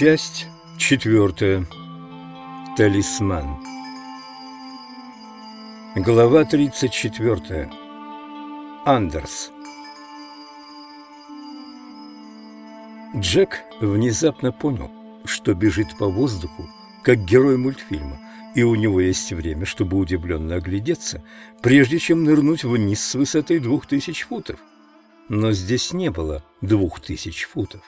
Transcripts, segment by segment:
Часть четвертая. Талисман. Глава тридцать четвертая. Андерс. Джек внезапно понял, что бежит по воздуху, как герой мультфильма, и у него есть время, чтобы удивленно оглядеться, прежде чем нырнуть вниз с высоты двух тысяч футов. Но здесь не было двух тысяч футов.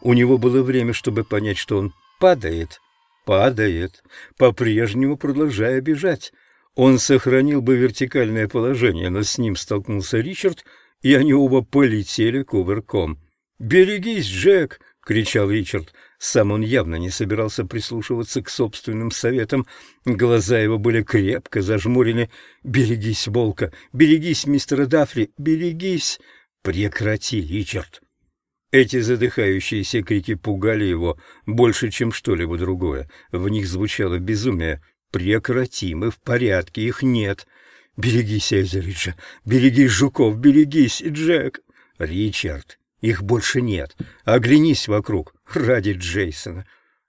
У него было время, чтобы понять, что он падает, падает, по-прежнему продолжая бежать. Он сохранил бы вертикальное положение, но с ним столкнулся Ричард, и они оба полетели кувырком. «Берегись, Джек!» — кричал Ричард. Сам он явно не собирался прислушиваться к собственным советам. Глаза его были крепко зажмурены. «Берегись, волка! Берегись, мистера Дафри! Берегись!» «Прекрати, Ричард!» Эти задыхающиеся крики пугали его больше, чем что-либо другое. В них звучало безумие. «Прекрати, мы в порядке, их нет!» «Берегись, Эзериджа! Берегись, Жуков! Берегись, Джек!» «Ричард, их больше нет! Оглянись вокруг! Ради Джейсона!»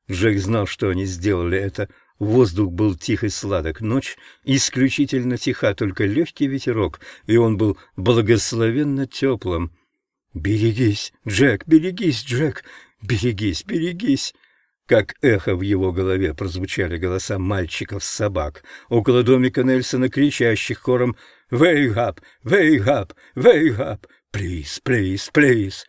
Джек знал, что они сделали это. Воздух был тих и сладок, ночь исключительно тиха, только легкий ветерок, и он был благословенно теплым. «Берегись, Джек, берегись, Джек, берегись, берегись!» Как эхо в его голове прозвучали голоса мальчиков-собак около домика Нельсона, кричащих хором «Wake up! Wake up! Wake up! Please, please, please!»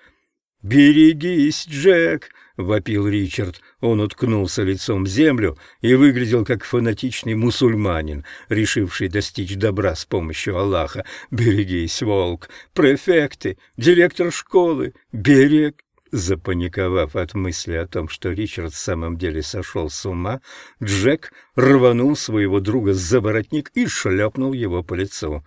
«Берегись, Джек!» — вопил Ричард. Он уткнулся лицом в землю и выглядел как фанатичный мусульманин, решивший достичь добра с помощью Аллаха. «Берегись, волк! Префекты! Директор школы! Берег!» Запаниковав от мысли о том, что Ричард в самом деле сошел с ума, Джек рванул своего друга за воротник и шлепнул его по лицу.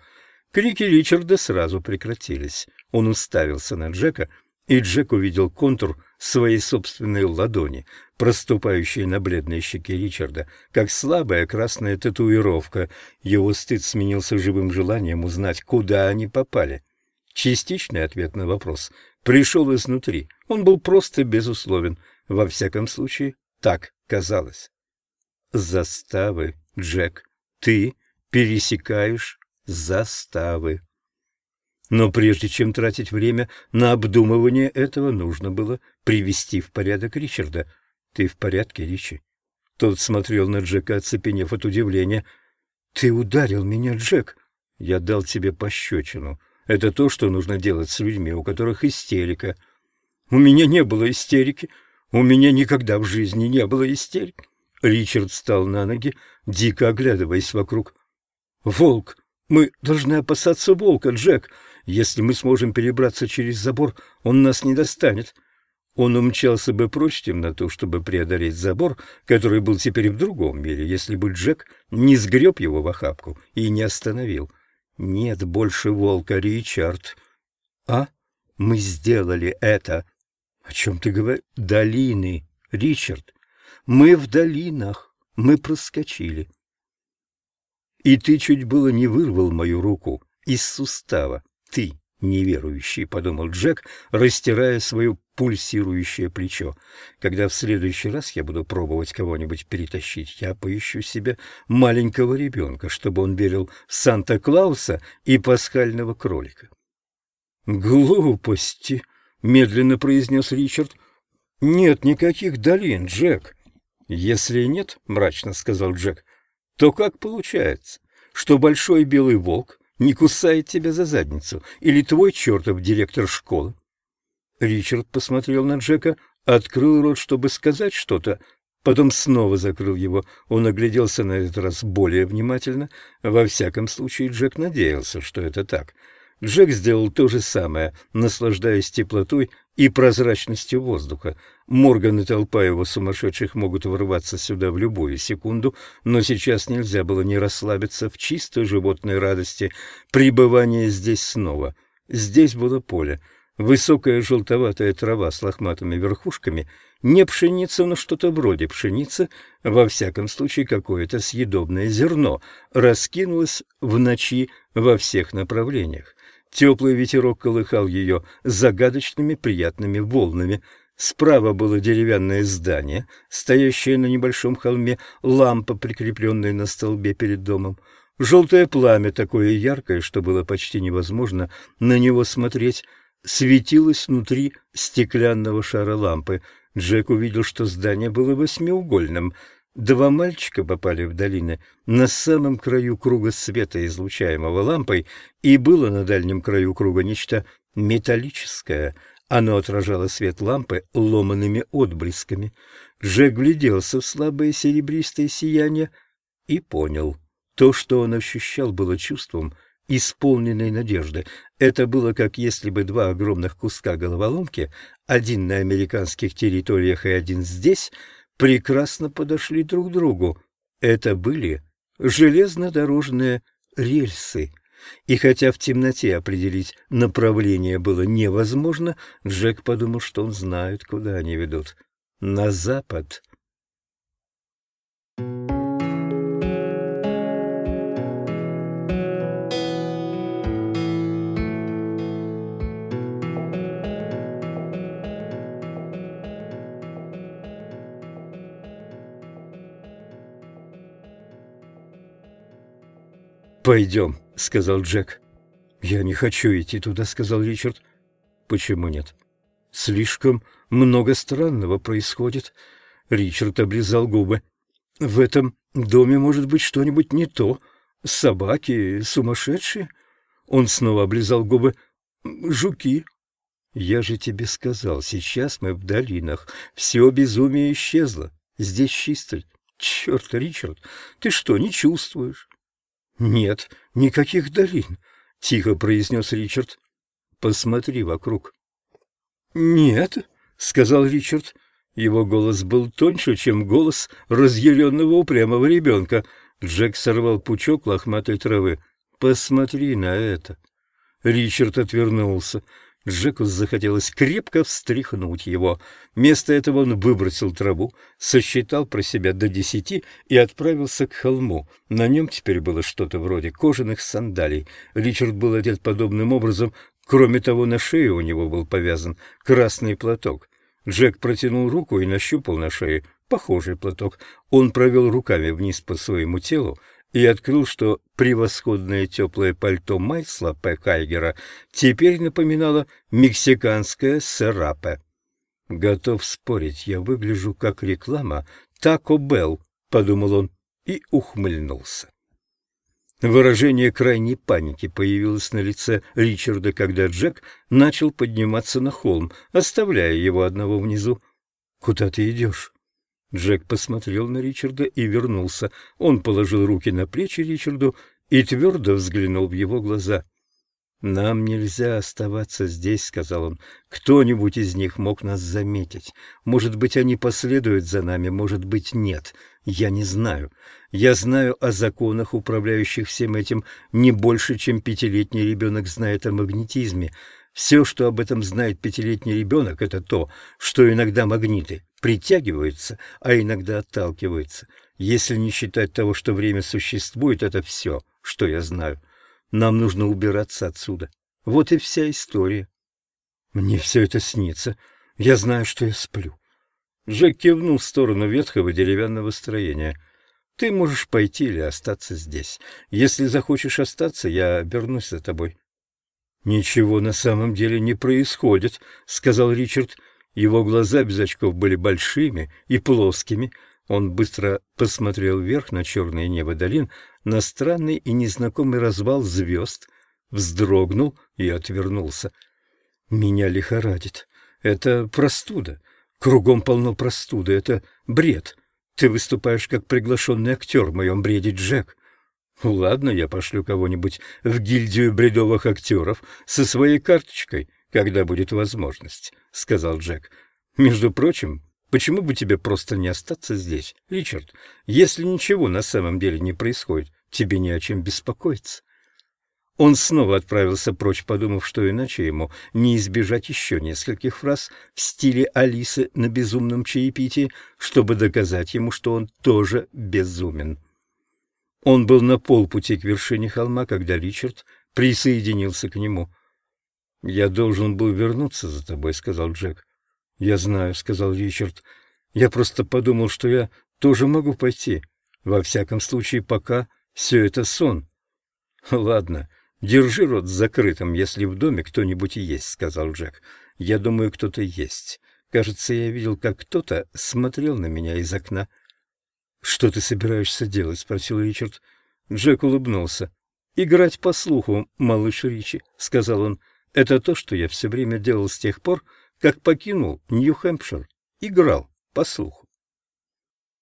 Крики Ричарда сразу прекратились. Он уставился на Джека — и Джек увидел контур своей собственной ладони, проступающей на бледной щеке Ричарда, как слабая красная татуировка. Его стыд сменился живым желанием узнать, куда они попали. Частичный ответ на вопрос пришел изнутри. Он был просто безусловен. Во всяком случае, так казалось. Заставы, Джек. Ты пересекаешь заставы. Но прежде чем тратить время на обдумывание этого, нужно было привести в порядок Ричарда. «Ты в порядке, Ричи?» Тот смотрел на Джека, оцепенев от удивления. «Ты ударил меня, Джек!» «Я дал тебе пощечину. Это то, что нужно делать с людьми, у которых истерика». «У меня не было истерики. У меня никогда в жизни не было истерики». Ричард встал на ноги, дико оглядываясь вокруг. «Волк! Мы должны опасаться волка, Джек!» Если мы сможем перебраться через забор, он нас не достанет. Он умчался бы прочь в темноту, чтобы преодолеть забор, который был теперь в другом мире, если бы Джек не сгреб его в охапку и не остановил. Нет больше волка, Ричард. А? Мы сделали это. О чем ты говоришь? Долины, Ричард. Мы в долинах. Мы проскочили. И ты чуть было не вырвал мою руку из сустава ты неверующий, — подумал Джек, растирая свое пульсирующее плечо. Когда в следующий раз я буду пробовать кого-нибудь перетащить, я поищу себе маленького ребенка, чтобы он верил в Санта-Клауса и пасхального кролика. «Глупости!» — медленно произнес Ричард. «Нет никаких долин, Джек». «Если нет, — мрачно сказал Джек, — то как получается, что большой белый волк не кусает тебя за задницу, или твой чертов директор школы. Ричард посмотрел на Джека, открыл рот, чтобы сказать что-то, потом снова закрыл его. Он огляделся на этот раз более внимательно. Во всяком случае, Джек надеялся, что это так. Джек сделал то же самое, наслаждаясь теплотой и прозрачностью воздуха. Морган и толпа его сумасшедших могут ворваться сюда в любую секунду, но сейчас нельзя было не расслабиться в чистой животной радости пребывания здесь снова. Здесь было поле. Высокая желтоватая трава с лохматыми верхушками, не пшеница, но что-то вроде пшеницы, во всяком случае какое-то съедобное зерно, раскинулось в ночи во всех направлениях. Теплый ветерок колыхал ее загадочными приятными волнами. Справа было деревянное здание, стоящее на небольшом холме, лампа, прикрепленная на столбе перед домом. Желтое пламя, такое яркое, что было почти невозможно на него смотреть, светилось внутри стеклянного шара лампы. Джек увидел, что здание было восьмиугольным. Два мальчика попали в долины на самом краю круга света, излучаемого лампой, и было на дальнем краю круга нечто металлическое. Оно отражало свет лампы ломанными отблесками. Джек гляделся в слабое серебристое сияние и понял. То, что он ощущал, было чувством исполненной надежды. Это было как если бы два огромных куска головоломки, один на американских территориях и один здесь, прекрасно подошли друг другу. Это были железнодорожные рельсы. И хотя в темноте определить направление было невозможно, Джек подумал, что он знает, куда они ведут. На запад. «Пойдем», — сказал Джек. «Я не хочу идти туда», — сказал Ричард. «Почему нет?» «Слишком много странного происходит». Ричард облизал губы. «В этом доме может быть что-нибудь не то. Собаки сумасшедшие?» Он снова облизал губы. «Жуки». «Я же тебе сказал, сейчас мы в долинах. Все безумие исчезло. Здесь чисто. Черт, Ричард, ты что, не чувствуешь?» «Нет, никаких долин», — тихо произнес Ричард. «Посмотри вокруг». «Нет», — сказал Ричард. Его голос был тоньше, чем голос разъяренного упрямого ребенка. Джек сорвал пучок лохматой травы. «Посмотри на это». Ричард отвернулся. Джеку захотелось крепко встряхнуть его. Вместо этого он выбросил траву, сосчитал про себя до десяти и отправился к холму. На нем теперь было что-то вроде кожаных сандалий. Ричард был одет подобным образом. Кроме того, на шее у него был повязан красный платок. Джек протянул руку и нащупал на шее похожий платок. Он провел руками вниз по своему телу, и открыл, что превосходное теплое пальто Майсла П. Кайгера теперь напоминало мексиканское серапе. «Готов спорить, я выгляжу как реклама Тако Белл», — подумал он и ухмыльнулся. Выражение крайней паники появилось на лице Ричарда, когда Джек начал подниматься на холм, оставляя его одного внизу. «Куда ты идешь?» Джек посмотрел на Ричарда и вернулся. Он положил руки на плечи Ричарду и твердо взглянул в его глаза. «Нам нельзя оставаться здесь», — сказал он. «Кто-нибудь из них мог нас заметить. Может быть, они последуют за нами, может быть, нет. Я не знаю. Я знаю о законах, управляющих всем этим, не больше, чем пятилетний ребенок знает о магнетизме. Все, что об этом знает пятилетний ребенок, это то, что иногда магниты притягиваются, а иногда отталкиваются. Если не считать того, что время существует, это все, что я знаю. Нам нужно убираться отсюда. Вот и вся история. Мне все это снится. Я знаю, что я сплю. Джек кивнул в сторону ветхого деревянного строения. Ты можешь пойти или остаться здесь. Если захочешь остаться, я вернусь за тобой. «Ничего на самом деле не происходит», — сказал Ричард. Его глаза без очков были большими и плоскими. Он быстро посмотрел вверх на черное небо долин, на странный и незнакомый развал звезд, вздрогнул и отвернулся. «Меня лихорадит. Это простуда. Кругом полно простуды. Это бред. Ты выступаешь как приглашенный актер в моем бреде, Джек. Ладно, я пошлю кого-нибудь в гильдию бредовых актеров со своей карточкой, когда будет возможность, — сказал Джек. Между прочим, почему бы тебе просто не остаться здесь, Ричард? Если ничего на самом деле не происходит, тебе не о чем беспокоиться. Он снова отправился прочь, подумав, что иначе ему не избежать еще нескольких фраз в стиле Алисы на безумном чаепитии, чтобы доказать ему, что он тоже безумен. Он был на полпути к вершине холма, когда Ричард присоединился к нему. «Я должен был вернуться за тобой», — сказал Джек. «Я знаю», — сказал Ричард. «Я просто подумал, что я тоже могу пойти. Во всяком случае, пока все это сон». «Ладно, держи рот закрытым, если в доме кто-нибудь есть», — сказал Джек. «Я думаю, кто-то есть. Кажется, я видел, как кто-то смотрел на меня из окна». «Что ты собираешься делать?» — спросил Ричард. Джек улыбнулся. «Играть по слуху, малыш Ричи», — сказал он. «Это то, что я все время делал с тех пор, как покинул Нью-Хэмпшир. Играл по слуху».